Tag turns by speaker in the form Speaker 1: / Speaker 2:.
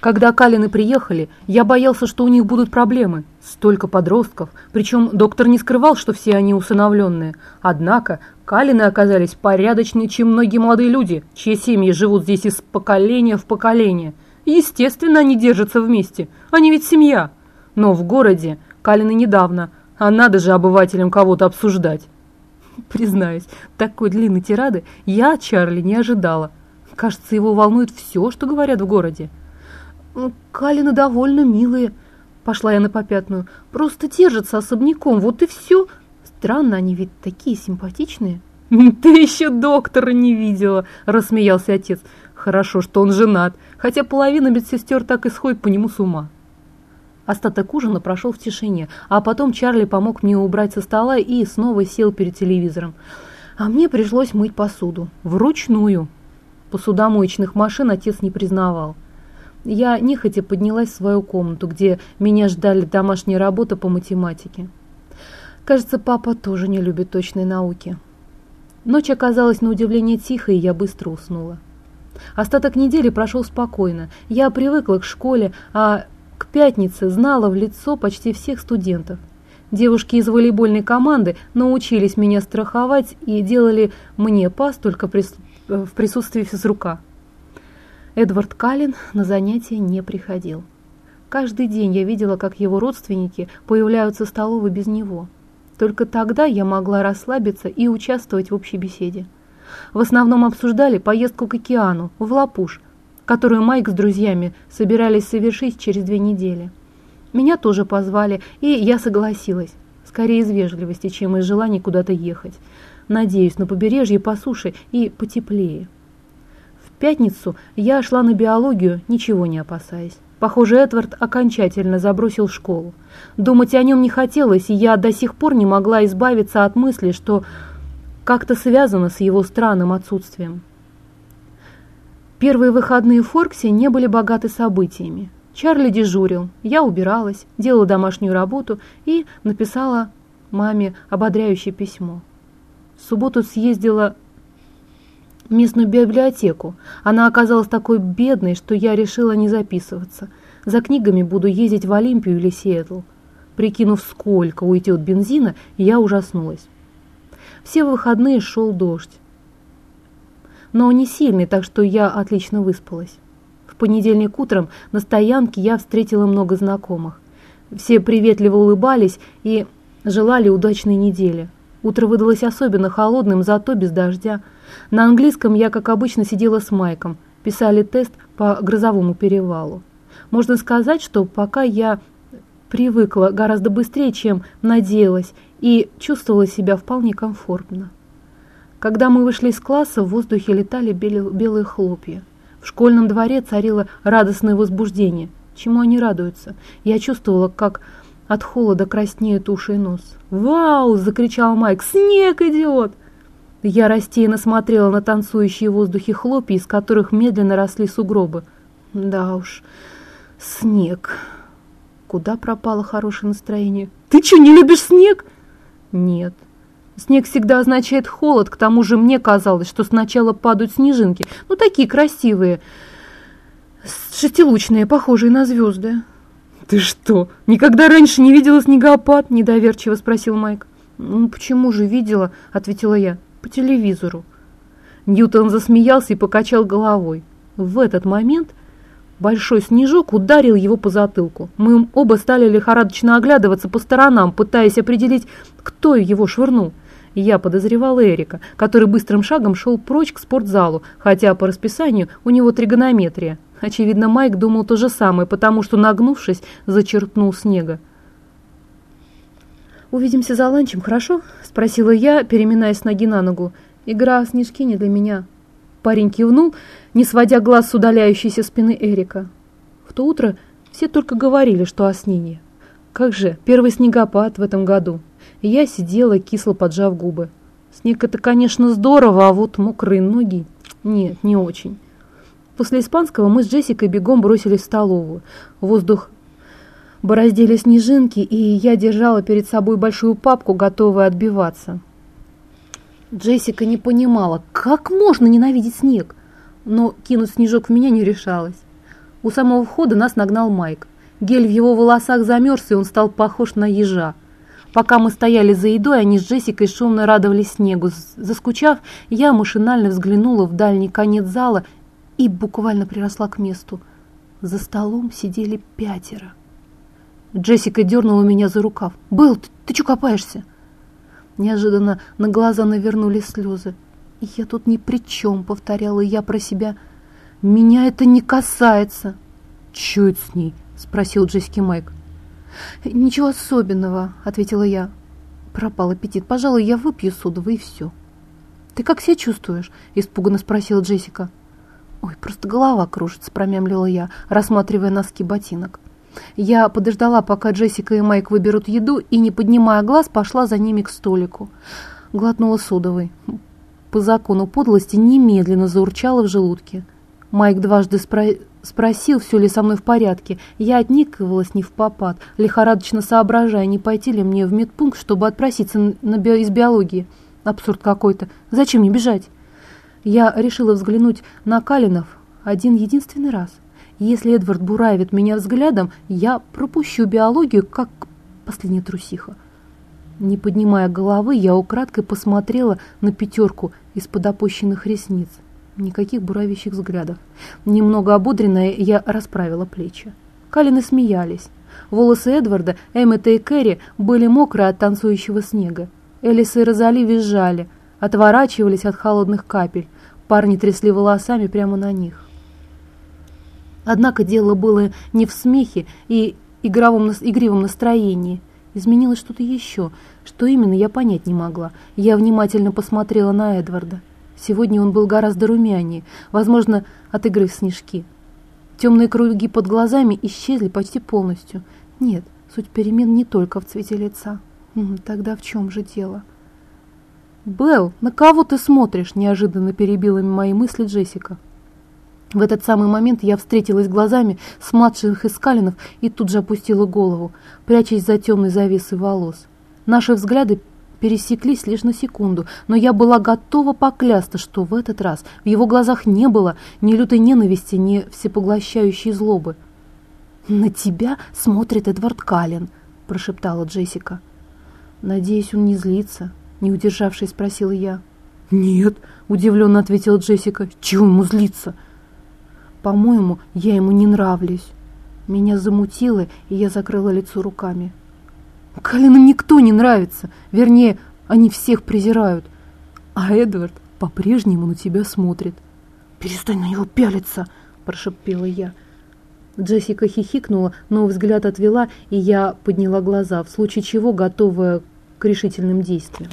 Speaker 1: Когда Калины приехали, я боялся, что у них будут проблемы. Столько подростков, причем доктор не скрывал, что все они усыновленные. Однако Калины оказались порядочнее, чем многие молодые люди, чьи семьи живут здесь из поколения в поколение. Естественно, они держатся вместе, они ведь семья. Но в городе Калины недавно, а надо же обывателям кого-то обсуждать. Признаюсь, такой длинной тирады я от Чарли не ожидала. Кажется, его волнует все, что говорят в городе. Калины довольно милые, пошла я на попятную. Просто держатся особняком, вот и все. Странно, они ведь такие симпатичные. Ты еще доктора не видела, рассмеялся отец. Хорошо, что он женат, хотя половина медсестер так и сходит по нему с ума. Остаток ужина прошел в тишине, а потом Чарли помог мне убрать со стола и снова сел перед телевизором. А мне пришлось мыть посуду. Вручную. Посудомоечных машин отец не признавал. Я нехотя поднялась в свою комнату, где меня ждали домашние работы по математике. Кажется, папа тоже не любит точной науки. Ночь оказалась на удивление тихой, и я быстро уснула. Остаток недели прошел спокойно. Я привыкла к школе, а к пятнице знала в лицо почти всех студентов. Девушки из волейбольной команды научились меня страховать и делали мне пас только в присутствии физрука. Эдвард Каллен на занятия не приходил. Каждый день я видела, как его родственники появляются в столовой без него. Только тогда я могла расслабиться и участвовать в общей беседе. В основном обсуждали поездку к океану, в Лапуш, которую Майк с друзьями собирались совершить через две недели. Меня тоже позвали, и я согласилась, скорее из вежливости, чем из желания куда-то ехать. Надеюсь, на побережье по суше и потеплее. Пятницу я шла на биологию, ничего не опасаясь. Похоже, Эдвард окончательно забросил школу. Думать о нем не хотелось, и я до сих пор не могла избавиться от мысли, что как-то связано с его странным отсутствием. Первые выходные в Форксе не были богаты событиями. Чарли дежурил, я убиралась, делала домашнюю работу и написала маме ободряющее письмо. В субботу съездила местную библиотеку. Она оказалась такой бедной, что я решила не записываться. За книгами буду ездить в Олимпию или Сиэтл. Прикинув, сколько уйдет бензина, я ужаснулась. Все выходные шел дождь но не сильный, так что я отлично выспалась. В понедельник утром на стоянке я встретила много знакомых. Все приветливо улыбались и желали удачной недели. Утро выдалось особенно холодным, зато без дождя. На английском я, как обычно, сидела с Майком. Писали тест по грозовому перевалу. Можно сказать, что пока я привыкла гораздо быстрее, чем надеялась, и чувствовала себя вполне комфортно. Когда мы вышли из класса, в воздухе летали белые хлопья. В школьном дворе царило радостное возбуждение. Чему они радуются? Я чувствовала, как от холода краснеют уши и нос. «Вау!» – закричал Майк. «Снег идет!» Я растерянно смотрела на танцующие в воздухе хлопья, из которых медленно росли сугробы. Да уж, снег. Куда пропало хорошее настроение? «Ты что, не любишь снег?» «Нет». Снег всегда означает холод, к тому же мне казалось, что сначала падают снежинки, ну такие красивые, шестилучные, похожие на звезды. «Ты что, никогда раньше не видела снегопад?» – недоверчиво спросил Майк. «Ну почему же видела?» – ответила я. «По телевизору». Ньютон засмеялся и покачал головой. В этот момент большой снежок ударил его по затылку. Мы оба стали лихорадочно оглядываться по сторонам, пытаясь определить, кто его швырнул. Я подозревал Эрика, который быстрым шагом шел прочь к спортзалу, хотя по расписанию у него тригонометрия. Очевидно, Майк думал то же самое, потому что, нагнувшись, зачерпнул снега. «Увидимся за ланчем, хорошо?» – спросила я, переминаясь ноги на ногу. «Игра снежки не для меня». Парень кивнул, не сводя глаз с удаляющейся спины Эрика. В то утро все только говорили, что о снении. Как же, первый снегопад в этом году я сидела, кисло поджав губы. Снег это, конечно, здорово, а вот мокрые ноги... Нет, не очень. После испанского мы с Джессикой бегом бросились в столовую. Воздух бороздили снежинки, и я держала перед собой большую папку, готовая отбиваться. Джессика не понимала, как можно ненавидеть снег, но кинуть снежок в меня не решалась. У самого входа нас нагнал Майк. Гель в его волосах замерз, и он стал похож на ежа. Пока мы стояли за едой, они с Джессикой шумно радовались снегу. Заскучав, я машинально взглянула в дальний конец зала и буквально приросла к месту. За столом сидели пятеро. Джессика дернула меня за рукав. «Белл, ты, ты что копаешься?» Неожиданно на глаза навернулись слезы. «Я тут ни при чем», — повторяла я про себя. «Меня это не касается». «Чё это с ней?» — спросил Джессики Майк. «Ничего особенного», — ответила я. Пропал аппетит. «Пожалуй, я выпью содовый и все». «Ты как себя чувствуешь?» — испуганно спросила Джессика. «Ой, просто голова кружится», — промямлила я, рассматривая носки ботинок. Я подождала, пока Джессика и Майк выберут еду, и, не поднимая глаз, пошла за ними к столику. Глотнула содовой. По закону подлости немедленно заурчала в желудке. Майк дважды спро... спросил, все ли со мной в порядке. Я отникивалась не в попад, лихорадочно соображая, не пойти ли мне в медпункт, чтобы отпроситься на би... из биологии. Абсурд какой-то. Зачем мне бежать? Я решила взглянуть на Калинов один единственный раз – если Эдвард буравит меня взглядом, я пропущу биологию, как последняя трусиха. Не поднимая головы, я украдкой посмотрела на пятерку из-под опущенных ресниц. Никаких буравящих взглядов. Немного ободренная, я расправила плечи. Калины смеялись. Волосы Эдварда, Эммета и Кэрри были мокрые от танцующего снега. Элис и Розали визжали, отворачивались от холодных капель. Парни трясли волосами прямо на них. Однако дело было не в смехе и игровом, игривом настроении. Изменилось что-то еще. Что именно, я понять не могла. Я внимательно посмотрела на Эдварда. Сегодня он был гораздо румянее, возможно, от игры в снежки. Темные круги под глазами исчезли почти полностью. Нет, суть перемен не только в цвете лица. Тогда в чем же дело? «Белл, на кого ты смотришь?» – неожиданно перебила мои мысли Джессика. В этот самый момент я встретилась глазами с младших искалинов и тут же опустила голову, прячась за темной завесой волос. Наши взгляды пересеклись лишь на секунду, но я была готова поклясться, что в этот раз в его глазах не было ни лютой ненависти, ни всепоглощающей злобы. «На тебя смотрит Эдвард Каллен», – прошептала Джессика. «Надеюсь, он не злится», – не удержавшись, спросила я. «Нет», – удивленно ответила Джессика. «Чего ему злиться?» По-моему, я ему не нравлюсь. Меня замутило, и я закрыла лицо руками. Калинам никто не нравится. Вернее, они всех презирают. А Эдвард по-прежнему на тебя смотрит. «Перестань на него пялиться!» – прошептала я. Джессика хихикнула, но взгляд отвела, и я подняла глаза, в случае чего готовая к решительным действиям.